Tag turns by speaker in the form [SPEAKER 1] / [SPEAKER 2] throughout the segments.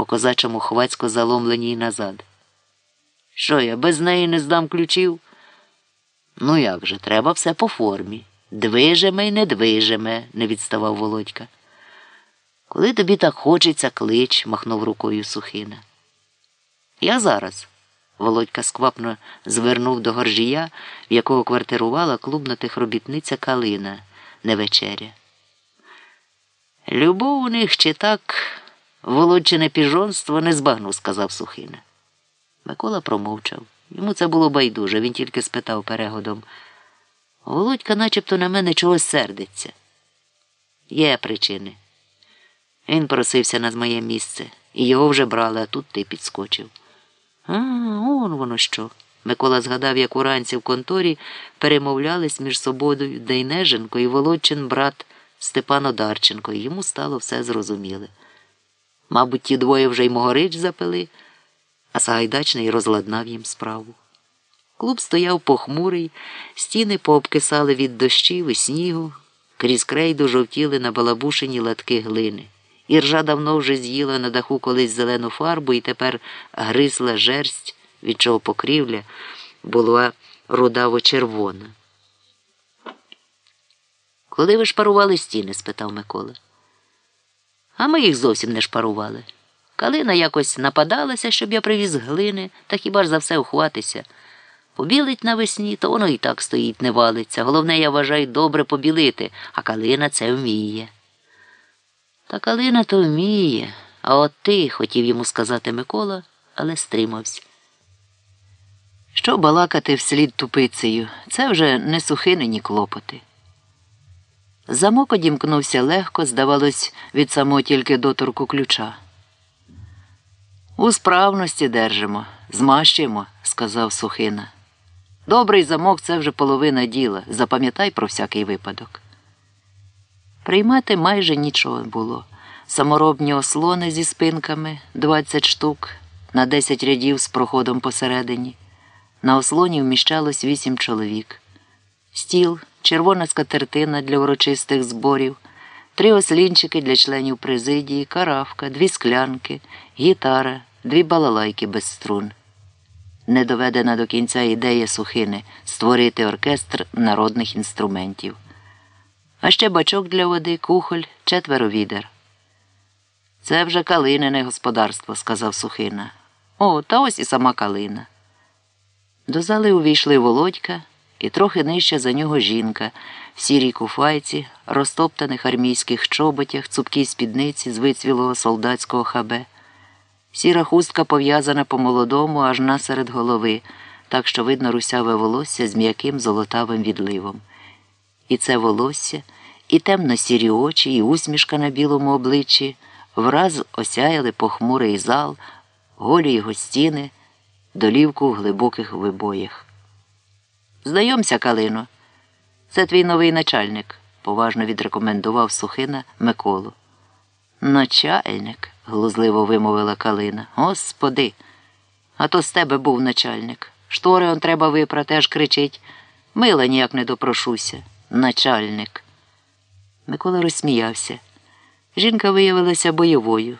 [SPEAKER 1] по козачому хвацько заломлені й назад. Що я без неї не здам ключів? Ну як же, треба все по формі. Движеме й не движеме, не відставав Володька. Коли тобі так хочеться, клич, махнув рукою Сухина. Я зараз. Володька сквапно звернув до горжія, в якого квартирувала клубна тихробітниця Калина, не вечеря. Любов у них чи так володчине піжонство не збагну, сказав Сухина. Микола промовчав. Йому це було байдуже, він тільки спитав перегодом. Володька начебто на мене чогось сердиться. Є причини. Він просився на моє місце, і його вже брали, а тут ти підскочив. А, он воно що. Микола згадав, як уранці в конторі перемовлялись між собою Дейнеженко і Володчин брат Степан Одарченко, і йому стало все зрозуміле. Мабуть, ті двоє вже й могорич запили, а Сагайдачний розладнав їм справу. Клуб стояв похмурий, стіни пообкисали від дощів і снігу, крізь крейду жовтіли на балабушені латки глини. Іржа давно вже з'їла на даху колись зелену фарбу і тепер гризла жерсть, від чого покрівля була рудаво-червона. Коли ви шпарували стіни? спитав Микола. А ми їх зовсім не шпарували. Калина якось нападалася, щоб я привіз глини, та хіба ж за все ухватися. Побілить навесні, то воно і так стоїть, не валиться. Головне, я вважаю, добре побілити, а калина це вміє. Та калина то вміє, а от ти, хотів йому сказати Микола, але стримався. Що балакати вслід тупицею? Це вже не сухини, ні клопоти. Замок одімкнувся легко, здавалось, від самого тільки доторку ключа. У справності держимо, змащуємо, сказав Сухина. Добрий замок це вже половина діла. Запам'ятай про всякий випадок. Приймати майже нічого було. Саморобні ослони зі спинками 20 штук, на 10 рядів з проходом посередині. На ослоні вміщалось 8 чоловік. Стіл, червона скатертина для урочистих зборів, три ослінчики для членів президії, каравка, дві склянки, гітара, дві балалайки без струн. Не доведена до кінця ідея сухини створити оркестр народних інструментів. А ще бачок для води, кухоль, четверо відер. Це вже калинине господарство, сказав Сухина. О, та ось і сама калина. До зали увійшли Володька і трохи нижче за нього жінка в сірій куфайці, розтоптаних армійських чоботях, цупкій спідниці з вицвілого солдатського хабе. Сіра хустка пов'язана по молодому аж насеред голови, так що видно русяве волосся з м'яким золотавим відливом. І це волосся, і темно сірі очі, і усмішка на білому обличчі враз осяяли похмурий зал, голі його стіни, долівку в глибоких вибоях. Знайомся, Калино, це твій новий начальник, поважно відрекомендував Сухина Миколу. Начальник, глузливо вимовила Калина. Господи, а то з тебе був начальник. Штори он треба випрати, аж кричить. Мила ніяк не допрошуся. Начальник. Микола розсміявся. Жінка виявилася бойовою.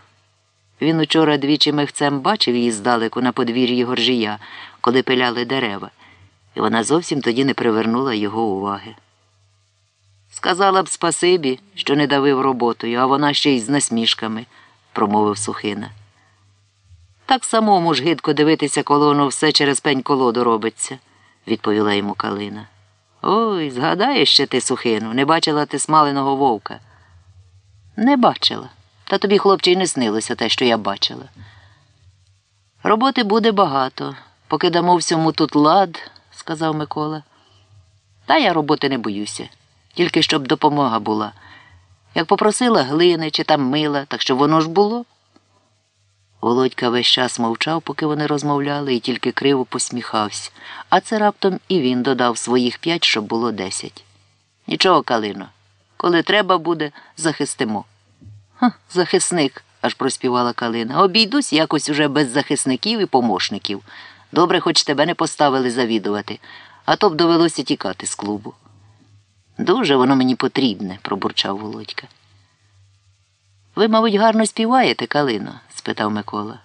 [SPEAKER 1] Він учора двічі михцем бачив її здалеку на подвір'ї горжія, коли пиляли дерева, і вона зовсім тоді не привернула його уваги. Сказала б спасибі, що не давив роботою, а вона ще й з насмішками, промовив Сухина. Так самому ж гидко дивитися, коли воно все через пень колоду робиться, відповіла йому Калина. Ой, згадаєш ще ти, Сухину, не бачила ти смаленого вовка. Не бачила. Та тобі, хлопче, й не снилося те, що я бачила. Роботи буде багато, поки дамо всьому тут лад, сказав Микола. Та я роботи не боюся, тільки щоб допомога була. Як попросила глини чи там мила, так що воно ж було. Володька весь час мовчав, поки вони розмовляли, і тільки криво посміхався, а це раптом і він додав своїх п'ять, щоб було десять. Нічого, Калино, коли треба буде, захистимо. Ха, захисник, аж проспівала Калина. Обійдусь якось уже без захисників і помощників. Добре, хоч тебе не поставили завідувати, а то б довелося тікати з клубу. Дуже воно мені потрібне, пробурчав Володька. Ви, мабуть, гарно співаєте, Калино? спитав Микола.